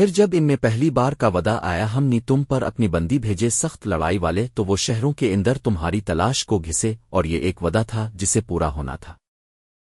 پھر جب ان میں پہلی بار کا ودا آیا، ہم نے تم پر اپنی بندی بھیجے سخت لڑائی والے، تو وہ شہروں کے اندر تمہاری تلاش کو گھسے اور یہ ایک ودا تھا جسے پورا ہونا تھا۔